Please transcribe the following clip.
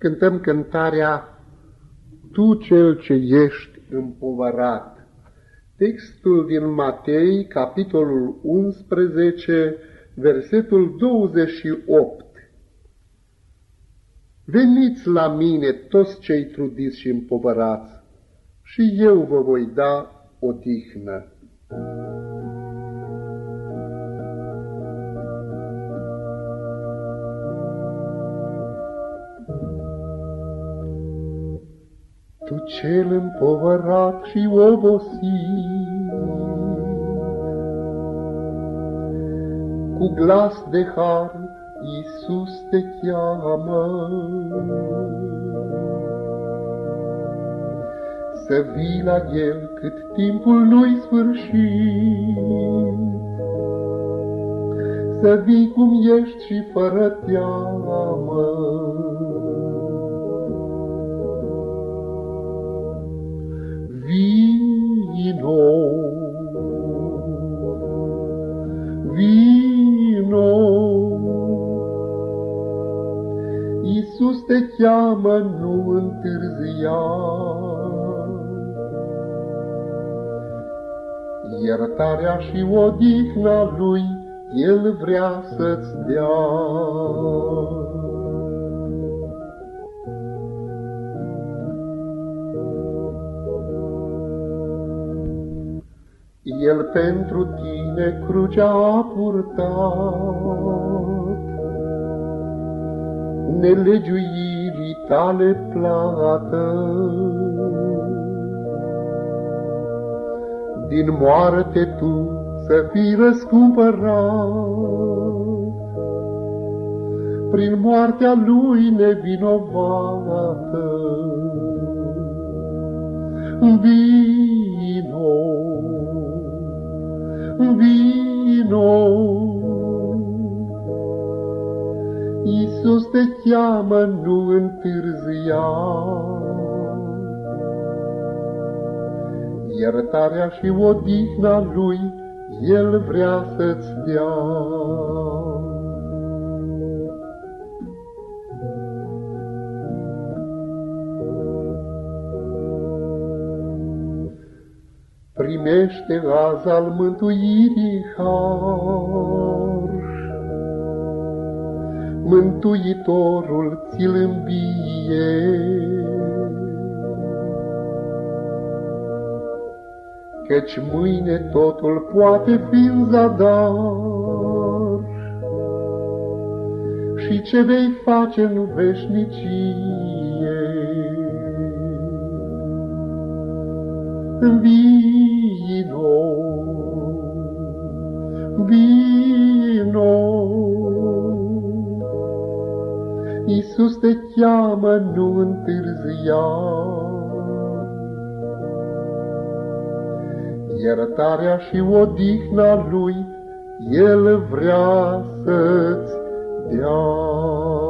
cântăm cântarea Tu cel ce ești împovărat. Textul din Matei, capitolul 11, versetul 28. Veniți la mine toți cei trudiți și împovărați, și eu vă voi da odihnă. Tu cel împovărat și obosit, Cu glas de har Iisus te cheamă. Să vii la El cât timpul nu-i sfârșit, Să vii cum ești și fără teamă. Iisus te cheamă, nu întârzia. Iertarea și odihna Lui El vrea să-ți dea. El pentru tine crucea a purtat, Nelegiuirii tale plată. Din moarte tu să fii răscumpărat, Prin moartea lui nevinovată. Vino! vino. Iisus te cheamă, nu întârzia. Iertarea și odihna Lui El vrea să-ți dea. primește azi al mântuirii har. Mântuitorul ți-l îmbie, Căci mâine totul poate fi în zadar, Și ce vei face în veșnicie. Vino, vino. Iisus te cheamă, nu întârzia. Iertarea și odihna Lui El vrea să-ți dea.